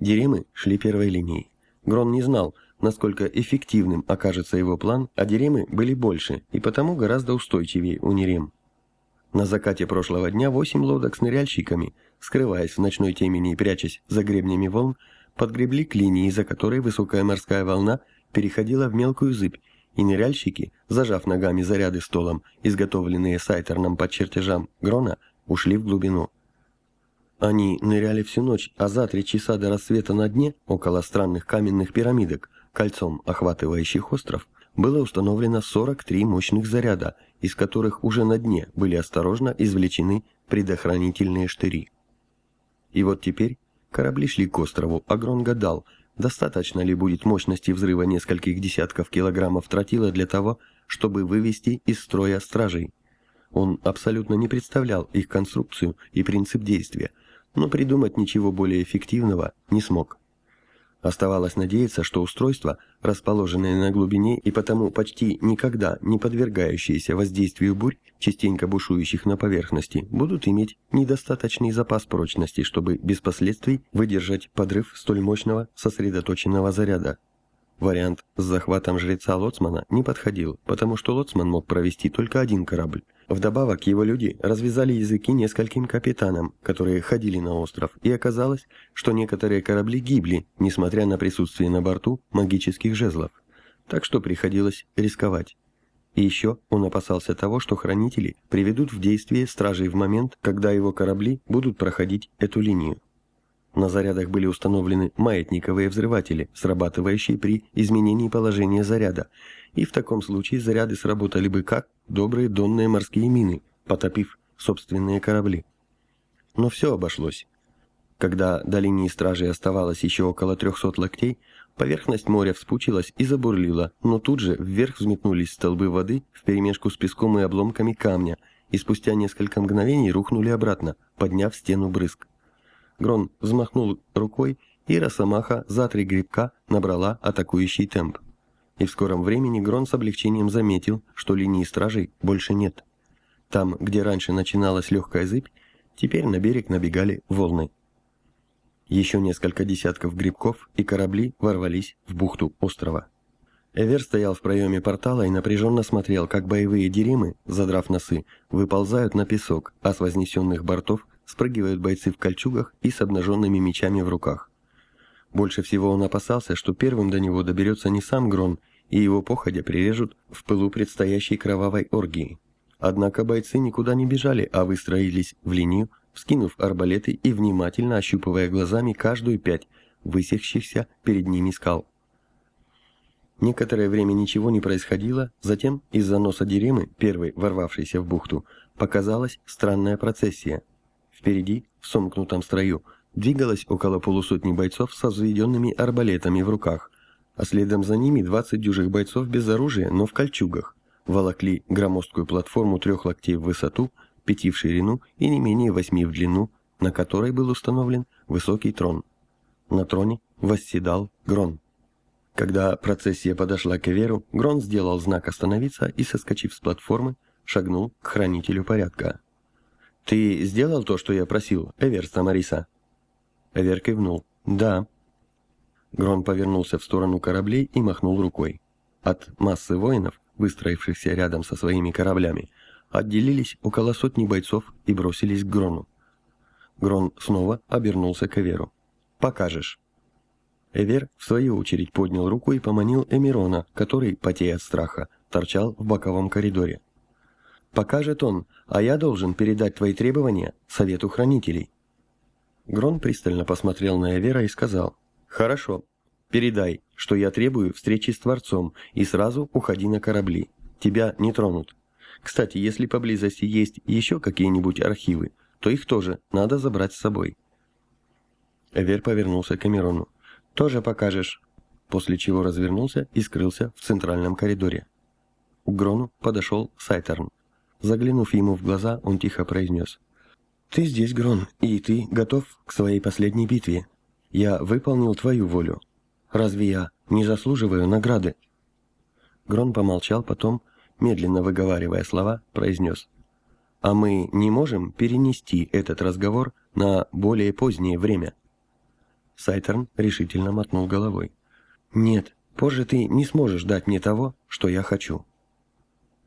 Деремы шли первой линией. Грон не знал, насколько эффективным окажется его план, а Деремы были больше и потому гораздо устойчивее у Нерем. На закате прошлого дня восемь лодок с ныряльщиками, скрываясь в ночной темени и прячась за гребнями волн, подгребли к линии, за которой высокая морская волна переходила в мелкую зыбь, и ныряльщики, зажав ногами заряды столом, изготовленные сайтерном под чертежам Грона, ушли в глубину. Они ныряли всю ночь, а за три часа до рассвета на дне, около странных каменных пирамидок, кольцом охватывающих остров, было установлено 43 мощных заряда, из которых уже на дне были осторожно извлечены предохранительные штыри. И вот теперь корабли шли к острову, а Грон гадал, достаточно ли будет мощности взрыва нескольких десятков килограммов тротила для того, чтобы вывести из строя стражей. Он абсолютно не представлял их конструкцию и принцип действия, но придумать ничего более эффективного не смог. Оставалось надеяться, что устройства, расположенные на глубине и потому почти никогда не подвергающиеся воздействию бурь, частенько бушующих на поверхности, будут иметь недостаточный запас прочности, чтобы без последствий выдержать подрыв столь мощного сосредоточенного заряда. Вариант с захватом жреца Лоцмана не подходил, потому что Лоцман мог провести только один корабль, Вдобавок его люди развязали языки нескольким капитанам, которые ходили на остров, и оказалось, что некоторые корабли гибли, несмотря на присутствие на борту магических жезлов. Так что приходилось рисковать. И еще он опасался того, что хранители приведут в действие стражей в момент, когда его корабли будут проходить эту линию. На зарядах были установлены маятниковые взрыватели, срабатывающие при изменении положения заряда, и в таком случае заряды сработали бы как добрые донные морские мины, потопив собственные корабли. Но все обошлось. Когда до линии стражи оставалось еще около 300 локтей, поверхность моря вспучилась и забурлила, но тут же вверх взметнулись столбы воды вперемешку с песком и обломками камня, и спустя несколько мгновений рухнули обратно, подняв стену брызг. Грон взмахнул рукой, и Росомаха за три грибка набрала атакующий темп. И в скором времени Грон с облегчением заметил, что линии стражей больше нет. Там, где раньше начиналась легкая зыбь, теперь на берег набегали волны. Еще несколько десятков грибков и корабли ворвались в бухту острова. Эвер стоял в проеме портала и напряженно смотрел, как боевые деримы, задрав носы, выползают на песок, а с вознесенных бортов спрыгивают бойцы в кольчугах и с обнаженными мечами в руках. Больше всего он опасался, что первым до него доберется не сам Грон, и его походя прирежут в пылу предстоящей кровавой оргии. Однако бойцы никуда не бежали, а выстроились в линию, вскинув арбалеты и внимательно ощупывая глазами каждую пять высекшихся перед ними скал. Некоторое время ничего не происходило, затем из-за носа Деремы, первой ворвавшейся в бухту, показалась странная процессия. Впереди, в сомкнутом строю, двигалось около полусотни бойцов со взведенными арбалетами в руках, а следом за ними 20 дюжих бойцов без оружия, но в кольчугах, волокли громоздкую платформу трех локтей в высоту, пяти в ширину и не менее восьми в длину, на которой был установлен высокий трон. На троне восседал Грон. Когда процессия подошла к Эверу, Грон сделал знак остановиться и, соскочив с платформы, шагнул к хранителю порядка. «Ты сделал то, что я просил, Эвер Самариса?» Эвер кивнул. «Да». Грон повернулся в сторону кораблей и махнул рукой. От массы воинов, выстроившихся рядом со своими кораблями, отделились около сотни бойцов и бросились к Грону. Грон снова обернулся к Эверу. «Покажешь». Эвер, в свою очередь, поднял руку и поманил Эмирона, который, потея от страха, торчал в боковом коридоре. Покажет он, а я должен передать твои требования Совету Хранителей». Грон пристально посмотрел на Эвера и сказал, «Хорошо, передай, что я требую встречи с Творцом и сразу уходи на корабли. Тебя не тронут. Кстати, если поблизости есть еще какие-нибудь архивы, то их тоже надо забрать с собой». Эвер повернулся к Эмирону. «Тоже покажешь?» После чего развернулся и скрылся в центральном коридоре. К Грону подошел Сайтерн. Заглянув ему в глаза, он тихо произнес. «Ты здесь, Грон, и ты готов к своей последней битве. Я выполнил твою волю. Разве я не заслуживаю награды?» Грон помолчал, потом, медленно выговаривая слова, произнес. «А мы не можем перенести этот разговор на более позднее время?» Сайтерн решительно мотнул головой. «Нет, позже ты не сможешь дать мне того, что я хочу».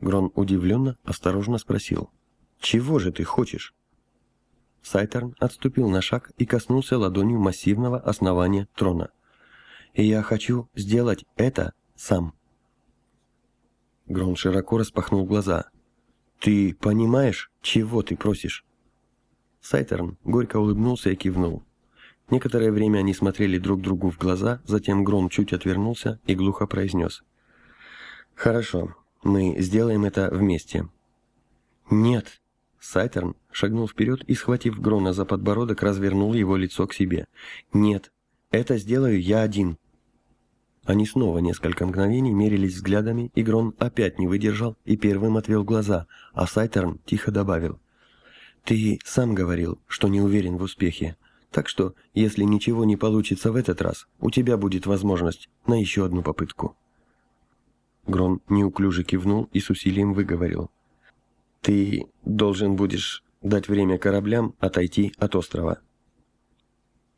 Грон удивленно, осторожно спросил. «Чего же ты хочешь?» Сайтерн отступил на шаг и коснулся ладонью массивного основания трона. «И я хочу сделать это сам». Грон широко распахнул глаза. «Ты понимаешь, чего ты просишь?» Сайтерн горько улыбнулся и кивнул. Некоторое время они смотрели друг другу в глаза, затем Грон чуть отвернулся и глухо произнес. «Хорошо, мы сделаем это вместе». «Нет!» Сайтерн шагнул вперед и, схватив Грона за подбородок, развернул его лицо к себе. «Нет, это сделаю я один». Они снова несколько мгновений мерились взглядами, и Грон опять не выдержал и первым отвел глаза, а Сайтерн тихо добавил. «Ты сам говорил, что не уверен в успехе, так что, если ничего не получится в этот раз, у тебя будет возможность на еще одну попытку». Грон неуклюже кивнул и с усилием выговорил. «Ты должен будешь дать время кораблям отойти от острова».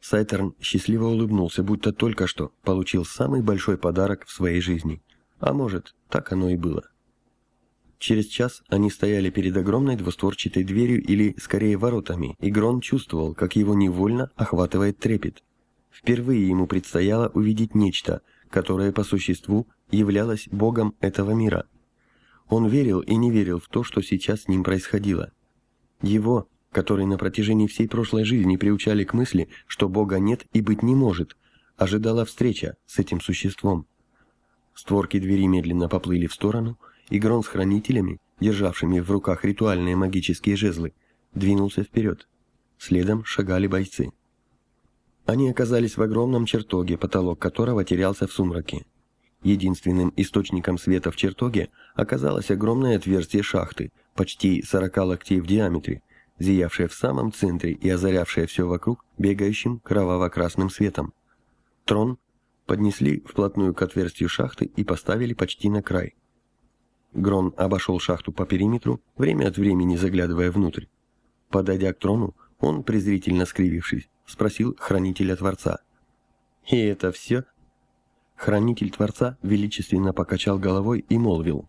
Сайтерн счастливо улыбнулся, будто только что получил самый большой подарок в своей жизни. А может, так оно и было. Через час они стояли перед огромной двустворчатой дверью или, скорее, воротами, и Грон чувствовал, как его невольно охватывает трепет. Впервые ему предстояло увидеть нечто, которое по существу являлось богом этого мира. Он верил и не верил в то, что сейчас с ним происходило. Его, который на протяжении всей прошлой жизни приучали к мысли, что бога нет и быть не может, ожидала встреча с этим существом. Створки двери медленно поплыли в сторону, и Грон с хранителями, державшими в руках ритуальные магические жезлы, двинулся вперед. Следом шагали бойцы. Они оказались в огромном чертоге, потолок которого терялся в сумраке. Единственным источником света в чертоге оказалось огромное отверстие шахты, почти 40 локтей в диаметре, зиявшее в самом центре и озарявшее все вокруг бегающим кроваво-красным светом. Трон поднесли вплотную к отверстию шахты и поставили почти на край. Грон обошел шахту по периметру, время от времени заглядывая внутрь. Подойдя к трону, он, презрительно скривившись, спросил хранителя Творца. «И это все?» Хранитель Творца величественно покачал головой и молвил.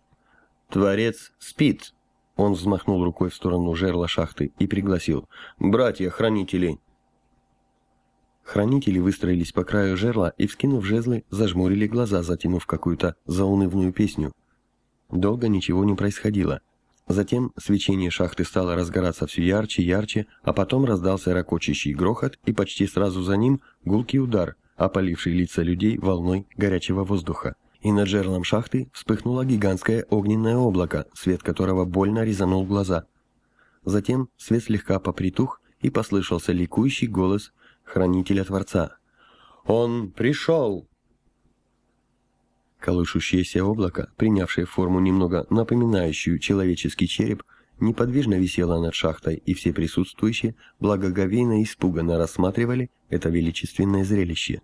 «Творец спит!» Он взмахнул рукой в сторону жерла шахты и пригласил. «Братья-хранители!» Хранители выстроились по краю жерла и, вскинув жезлы, зажмурили глаза, затянув какую-то заунывную песню. Долго ничего не происходило. Затем свечение шахты стало разгораться все ярче и ярче, а потом раздался ракочащий грохот и почти сразу за ним гулкий удар, опаливший лица людей волной горячего воздуха. И над жерлом шахты вспыхнуло гигантское огненное облако, свет которого больно резанул глаза. Затем свет слегка попритух, и послышался ликующий голос Хранителя Творца. «Он пришел!» Колышущееся облако, принявшее форму немного напоминающую человеческий череп, неподвижно висело над шахтой, и все присутствующие благоговейно и испуганно рассматривали это величественное зрелище.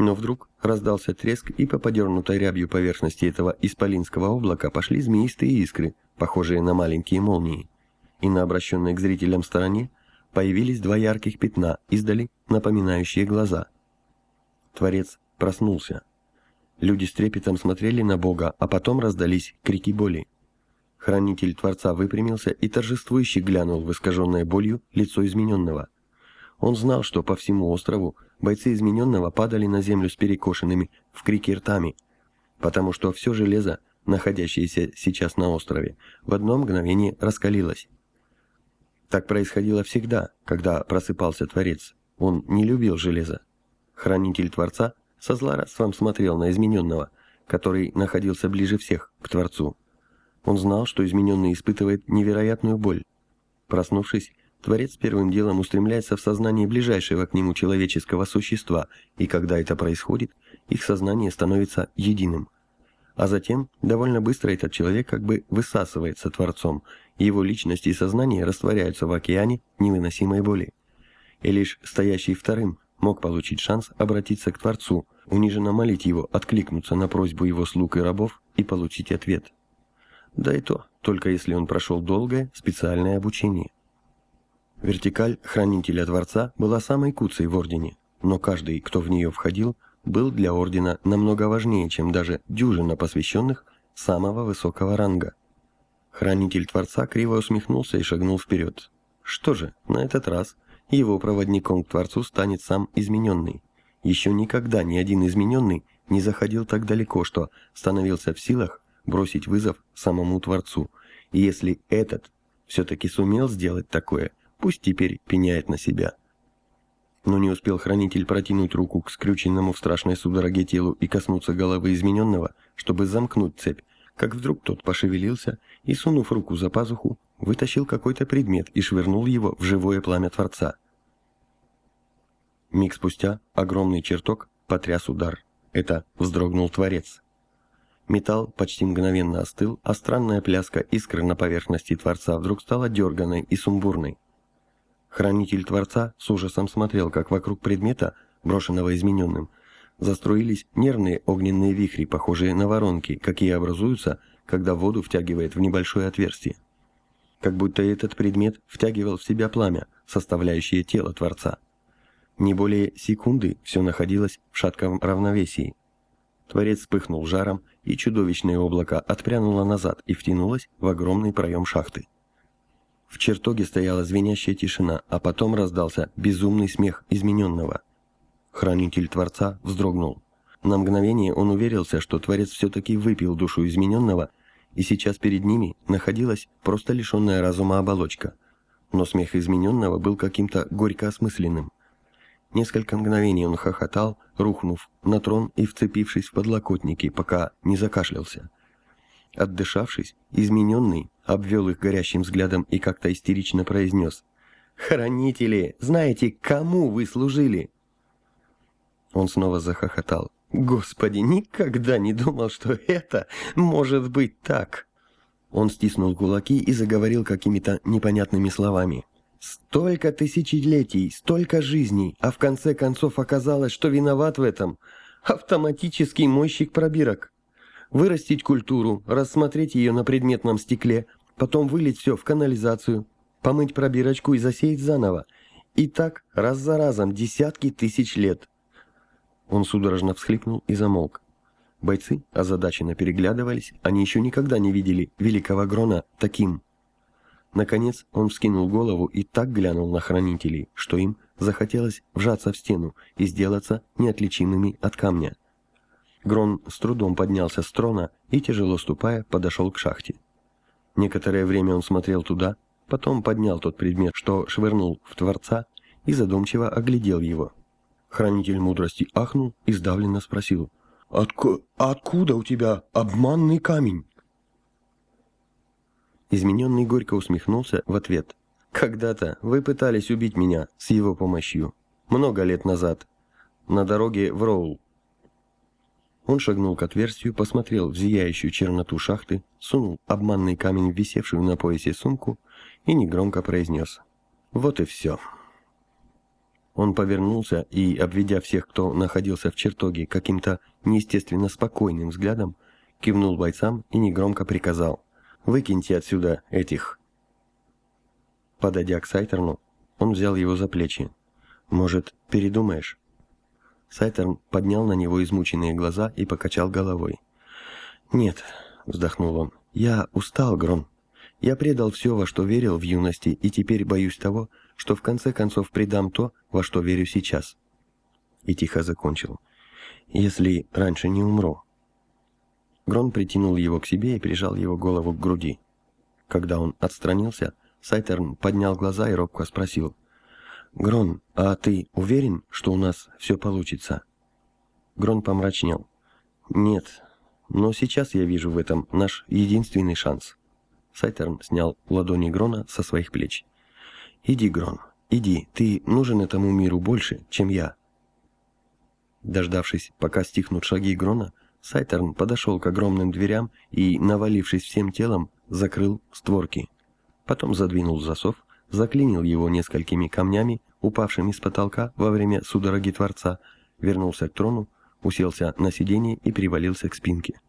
Но вдруг раздался треск, и по подернутой рябью поверхности этого исполинского облака пошли змеистые искры, похожие на маленькие молнии. И на обращенной к зрителям стороне появились два ярких пятна, издали напоминающие глаза. Творец проснулся. Люди с трепетом смотрели на Бога, а потом раздались крики боли. Хранитель Творца выпрямился и торжествующе глянул в искаженное болью лицо измененного. Он знал, что по всему острову бойцы измененного падали на землю с перекошенными в крике ртами, потому что все железо, находящееся сейчас на острове, в одно мгновение раскалилось. Так происходило всегда, когда просыпался Творец. Он не любил железо. Хранитель Творца со злорадством смотрел на измененного, который находился ближе всех к Творцу. Он знал, что измененный испытывает невероятную боль. Проснувшись, Творец первым делом устремляется в сознание ближайшего к нему человеческого существа, и когда это происходит, их сознание становится единым. А затем, довольно быстро этот человек как бы высасывается Творцом, его личность и сознание растворяются в океане невыносимой боли. И лишь стоящий вторым мог получить шанс обратиться к Творцу, униженно молить его откликнуться на просьбу его слуг и рабов и получить ответ. Да и то, только если он прошел долгое специальное обучение. Вертикаль Хранителя Дворца была самой куцей в Ордене. но каждый, кто в нее входил, был для Ордена намного важнее, чем даже дюжина посвященных самого высокого ранга. Хранитель Творца криво усмехнулся и шагнул вперед. Что же, на этот раз его проводником к Творцу станет сам измененный. Еще никогда ни один измененный не заходил так далеко, что становился в силах бросить вызов самому Творцу. И если этот все-таки сумел сделать такое, пусть теперь пеняет на себя. Но не успел хранитель протянуть руку к скрюченному в страшной судороге телу и коснуться головы измененного, чтобы замкнуть цепь, как вдруг тот пошевелился и, сунув руку за пазуху, вытащил какой-то предмет и швырнул его в живое пламя Творца. Миг спустя огромный чертог потряс удар. Это вздрогнул Творец. Металл почти мгновенно остыл, а странная пляска искры на поверхности Творца вдруг стала дерганной и сумбурной. Хранитель Творца с ужасом смотрел, как вокруг предмета, брошенного измененным, заструились нервные огненные вихри, похожие на воронки, какие образуются, когда воду втягивает в небольшое отверстие. Как будто этот предмет втягивал в себя пламя, составляющее тело Творца. Не более секунды все находилось в шатком равновесии. Творец вспыхнул жаром, и чудовищное облако отпрянуло назад и втянулось в огромный проем шахты. В чертоге стояла звенящая тишина, а потом раздался безумный смех измененного. Хранитель Творца вздрогнул. На мгновение он уверился, что Творец все-таки выпил душу измененного, и сейчас перед ними находилась просто лишенная разума оболочка. Но смех измененного был каким-то горько осмысленным. Несколько мгновений он хохотал, рухнув на трон и вцепившись в подлокотники, пока не закашлялся. Отдышавшись, измененный обвел их горящим взглядом и как-то истерично произнес «Хранители, знаете, кому вы служили?» Он снова захохотал. «Господи, никогда не думал, что это может быть так!» Он стиснул кулаки и заговорил какими-то непонятными словами. Столько тысячелетий, столько жизней, а в конце концов оказалось, что виноват в этом автоматический мойщик пробирок. Вырастить культуру, рассмотреть ее на предметном стекле, потом вылить все в канализацию, помыть пробирочку и засеять заново. И так раз за разом десятки тысяч лет. Он судорожно всхлипнул и замолк. Бойцы озадаченно переглядывались, они еще никогда не видели великого Грона таким. Наконец он вскинул голову и так глянул на хранителей, что им захотелось вжаться в стену и сделаться неотличимыми от камня. Грон с трудом поднялся с трона и, тяжело ступая, подошел к шахте. Некоторое время он смотрел туда, потом поднял тот предмет, что швырнул в Творца, и задумчиво оглядел его. Хранитель мудрости ахнул и сдавленно спросил, «Отку «Откуда у тебя обманный камень?» Измененный горько усмехнулся в ответ. «Когда-то вы пытались убить меня с его помощью. Много лет назад. На дороге в Роул». Он шагнул к отверстию, посмотрел в зияющую черноту шахты, сунул обманный камень в висевшую на поясе сумку и негромко произнес. «Вот и все». Он повернулся и, обведя всех, кто находился в чертоге, каким-то неестественно спокойным взглядом, кивнул бойцам и негромко приказал. Выкиньте отсюда этих. Подойдя к Сайтерну, он взял его за плечи. Может, передумаешь? Сайтерн поднял на него измученные глаза и покачал головой. «Нет», — вздохнул он, — «я устал, Грон. Я предал все, во что верил в юности, и теперь боюсь того, что в конце концов предам то, во что верю сейчас». И тихо закончил. «Если раньше не умру». Грон притянул его к себе и прижал его голову к груди. Когда он отстранился, Сайтерн поднял глаза и робко спросил. «Грон, а ты уверен, что у нас все получится?» Грон помрачнел. «Нет, но сейчас я вижу в этом наш единственный шанс». Сайтерн снял ладони Грона со своих плеч. «Иди, Грон, иди, ты нужен этому миру больше, чем я». Дождавшись, пока стихнут шаги Грона, Сайтерн подошел к огромным дверям и, навалившись всем телом, закрыл створки. Потом задвинул засов, заклинил его несколькими камнями, упавшими с потолка во время судороги Творца, вернулся к трону, уселся на сиденье и привалился к спинке.